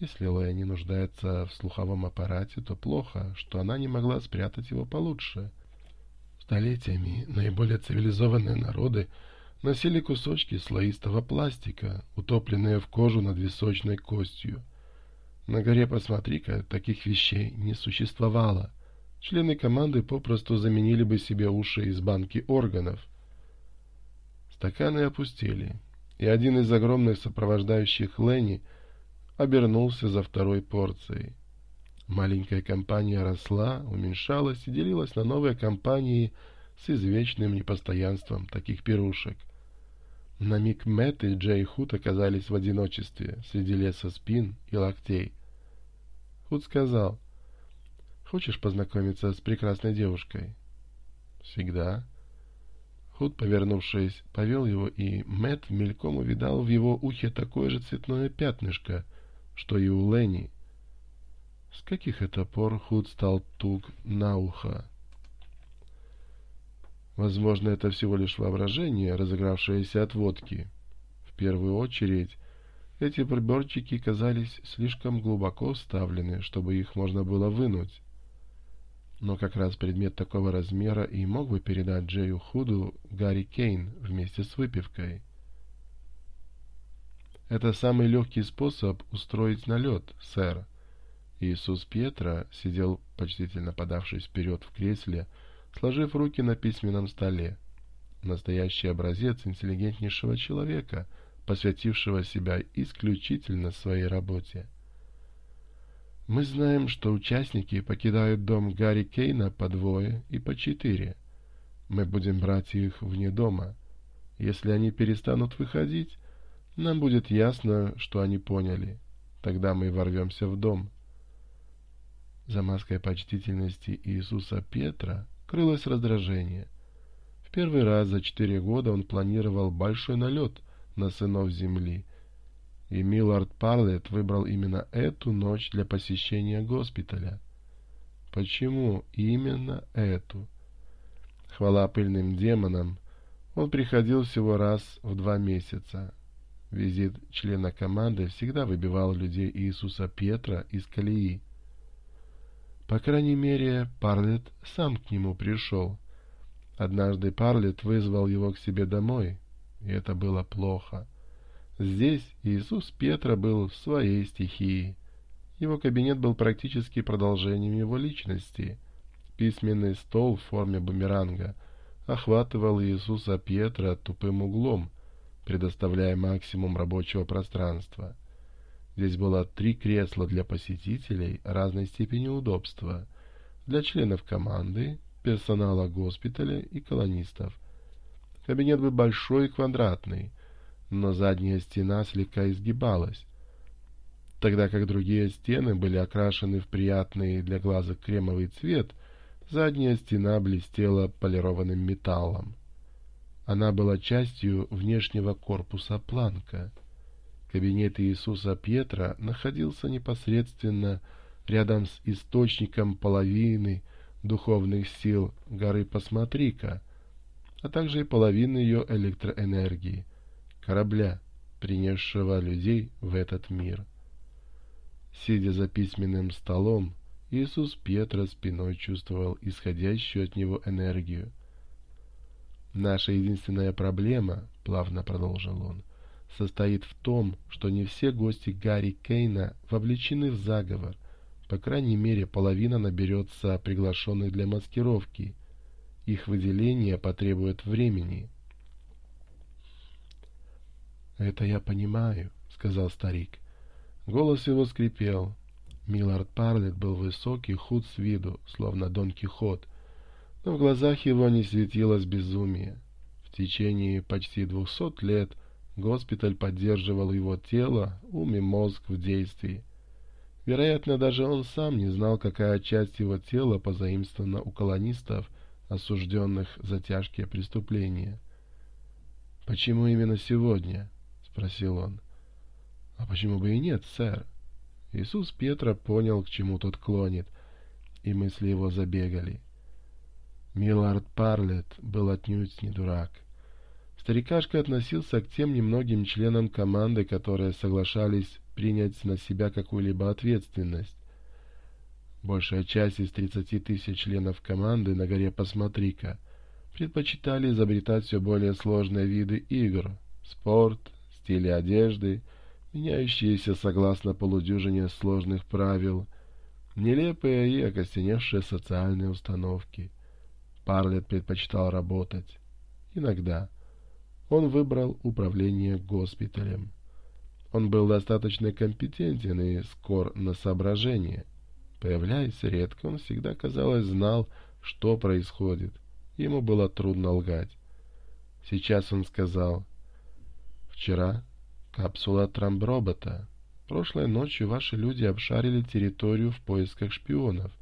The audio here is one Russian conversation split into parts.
Если они нуждается в слуховом аппарате, то плохо, что она не могла спрятать его получше. Столетиями наиболее цивилизованные народы носили кусочки слоистого пластика, утопленные в кожу над височной костью. На горе «Посмотри-ка» таких вещей не существовало. Члены команды попросту заменили бы себе уши из банки органов. Стаканы опустили, и один из огромных сопровождающих Ленни – обернулся за второй порцией. Маленькая компания росла, уменьшалась и делилась на новые компании с извечным непостоянством таких пирушек. На миг Мэтт и Джей Худ оказались в одиночестве среди леса спин и локтей. Худ сказал, «Хочешь познакомиться с прекрасной девушкой?» «Всегда». Худ, повернувшись, повел его, и Мэтт мельком увидал в его ухе такое же цветное пятнышко — что и у Лени. С каких это пор Худ стал туг на ухо? Возможно, это всего лишь воображение, разыгравшееся от водки. В первую очередь, эти приборчики казались слишком глубоко вставлены, чтобы их можно было вынуть. Но как раз предмет такого размера и мог бы передать Джею Худу Гарри Кейн вместе с выпивкой. Это самый легкий способ устроить налет, сэр. Иисус Петра сидел, почтительно подавшись вперед в кресле, сложив руки на письменном столе. Настоящий образец интеллигентнейшего человека, посвятившего себя исключительно своей работе. Мы знаем, что участники покидают дом Гарри Кейна по двое и по четыре. Мы будем брать их вне дома. Если они перестанут выходить, нам будет ясно, что они поняли. Тогда мы ворвемся в дом. За маской почтительности Иисуса Петра крылось раздражение. В первый раз за четыре года он планировал большой налет на сынов земли, и Миллард Парлетт выбрал именно эту ночь для посещения госпиталя. Почему именно эту? Хвала пыльным демонам, он приходил всего раз в два месяца, Визит члена команды всегда выбивал людей Иисуса Петра из колеи. По крайней мере, Парлет сам к нему пришел. Однажды Парлет вызвал его к себе домой, и это было плохо. Здесь Иисус Петра был в своей стихии. Его кабинет был практически продолжением его личности. Письменный стол в форме бумеранга охватывал Иисуса Петра тупым углом — предоставляя максимум рабочего пространства. Здесь было три кресла для посетителей разной степени удобства, для членов команды, персонала госпиталя и колонистов. Кабинет был большой и квадратный, но задняя стена слегка изгибалась, тогда как другие стены были окрашены в приятный для глаза кремовый цвет, задняя стена блестела полированным металлом. Она была частью внешнего корпуса планка. Кабинет Иисуса Петра находился непосредственно рядом с источником половины духовных сил горы Посмотрика, а также и половины ее электроэнергии, корабля, принесшего людей в этот мир. Сидя за письменным столом, Иисус Петра спиной чувствовал исходящую от него энергию — Наша единственная проблема, плавно продолжил он, состоит в том, что не все гости Гарри Кейна вовлечены в заговор. По крайней мере, половина наберется приглашенных для маскировки. Их выделение потребует времени. «Это я понимаю», — сказал старик. Голос его скрипел. Миллард Парлетт был высокий, худ с виду, словно Дон Кихот — но в глазах его не светилось безумие. В течение почти двухсот лет госпиталь поддерживал его тело, ум и мозг в действии. Вероятно, даже он сам не знал, какая часть его тела позаимствована у колонистов, осужденных за тяжкие преступления. «Почему именно сегодня?» — спросил он. «А почему бы и нет, сэр?» Иисус Петра понял, к чему тот клонит, и мысли его забегали. Милард Парлетт был отнюдь не дурак. Старикашка относился к тем немногим членам команды, которые соглашались принять на себя какую-либо ответственность. Большая часть из 30 тысяч членов команды на горе «Посмотри-ка» предпочитали изобретать все более сложные виды игр, спорт, стили одежды, меняющиеся согласно полудюжине сложных правил, нелепые и окостеневшие социальные установки – Парлет предпочитал работать. Иногда. Он выбрал управление госпиталем. Он был достаточно компетентен и скор на соображение. Появляясь редко, он всегда, казалось, знал, что происходит. Ему было трудно лгать. Сейчас он сказал. «Вчера капсула трамбробота. Прошлой ночью ваши люди обшарили территорию в поисках шпионов.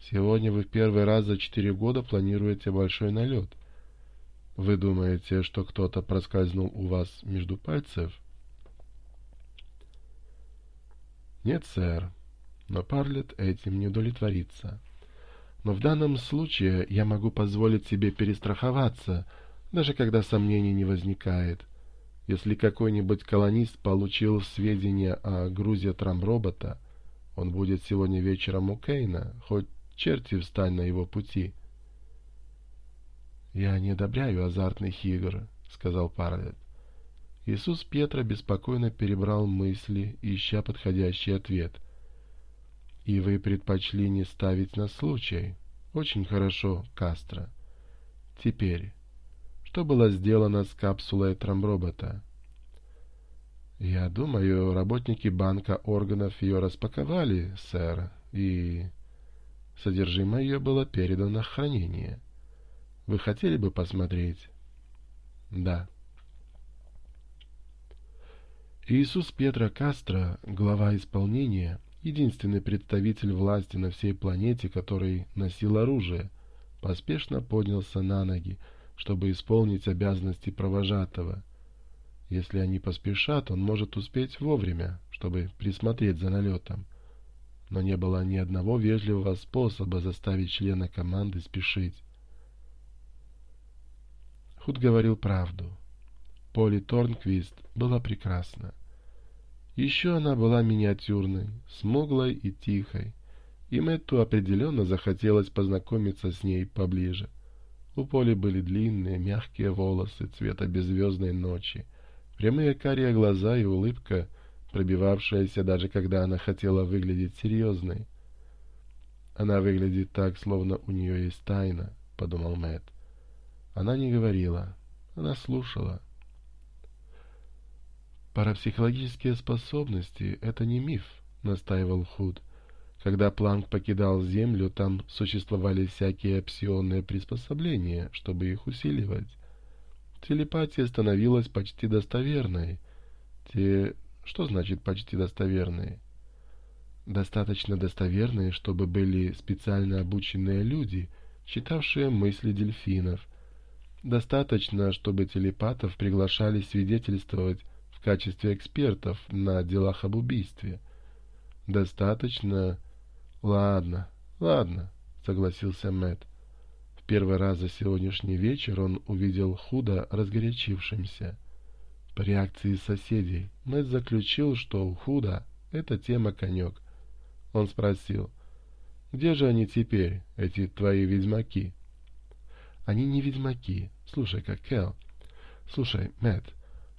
Сегодня вы в первый раз за четыре года планируете большой налет. Вы думаете, что кто-то проскользнул у вас между пальцев? Нет, сэр. Но Парлет этим не удовлетворится. Но в данном случае я могу позволить себе перестраховаться, даже когда сомнений не возникает. Если какой-нибудь колонист получил сведения о грузе трамробота, он будет сегодня вечером у Кейна, хоть черти встань на его пути. «Я не одобряю азартных игр», — сказал Парлетт. Иисус Петра беспокойно перебрал мысли, ища подходящий ответ. «И вы предпочли не ставить на случай. Очень хорошо, Кастро. Теперь, что было сделано с капсулой Трамбробота? «Я думаю, работники банка органов ее распаковали, сэр, и...» Содержимое ее было передано в хранение. Вы хотели бы посмотреть? Да. Иисус Петро Кастро, глава исполнения, единственный представитель власти на всей планете, который носил оружие, поспешно поднялся на ноги, чтобы исполнить обязанности провожатого. Если они поспешат, он может успеть вовремя, чтобы присмотреть за налетом но не было ни одного вежливого способа заставить члена команды спешить. Худ говорил правду. Поли Торнквист была прекрасна. Еще она была миниатюрной, смуглой и тихой, и Мэтту определенно захотелось познакомиться с ней поближе. У Поли были длинные, мягкие волосы цвета беззвездной ночи, прямые карие глаза и улыбка — пробивавшаяся даже когда она хотела выглядеть серьезной. «Она выглядит так, словно у нее есть тайна», — подумал Мэтт. Она не говорила, она слушала. «Парапсихологические способности — это не миф», — настаивал Худ. Когда Планк покидал Землю, там существовали всякие опционные приспособления, чтобы их усиливать. Телепатия становилась почти достоверной. Те что значит почти достоверные? Достаточно достоверные, чтобы были специально обученные люди, читавшие мысли дельфинов. Достаточно, чтобы телепатов приглашали свидетельствовать в качестве экспертов на делах об убийстве. Достаточно... Ладно, ладно, согласился Мэтт. В первый раз за сегодняшний вечер он увидел худо разгорячившимся по реакции соседей, Мэтт заключил, что у Худа эта тема конек. Он спросил, «Где же они теперь, эти твои ведьмаки?» «Они не ведьмаки. Слушай-ка, Кел. Слушай, Мэтт,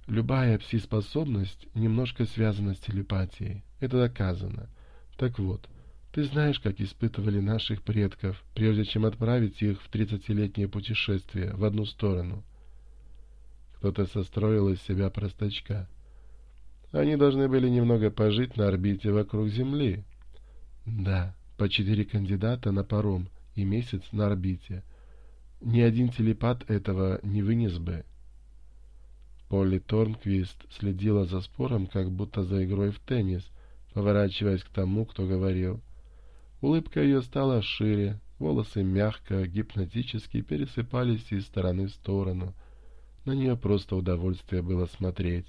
любая пси-способность немножко связана с телепатией. Это доказано. Так вот, ты знаешь, как испытывали наших предков, прежде чем отправить их в тридцатилетнее путешествие в одну сторону». Кто-то состроил из себя простачка. Они должны были немного пожить на орбите вокруг Земли. Да, по четыре кандидата на паром и месяц на орбите. Ни один телепат этого не вынес бы. Полли Торнквист следила за спором, как будто за игрой в теннис, поворачиваясь к тому, кто говорил. Улыбка ее стала шире, волосы мягко, гипнотически пересыпались из стороны в сторону — на нее просто удовольствие было смотреть.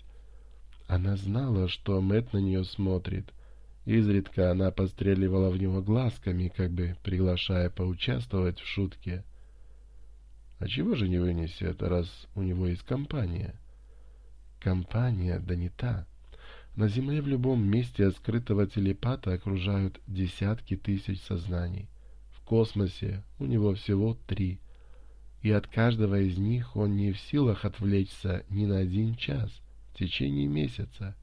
Она знала, что Мэт на нее смотрит. Изредка она постреливала в него глазками, как бы приглашая поучаствовать в шутке. А чего же не вынесет, раз у него есть компания? Компания, да не та. На Земле в любом месте от скрытого телепата окружают десятки тысяч сознаний. В космосе у него всего три – и от каждого из них он не в силах отвлечься ни на один час в течение месяца.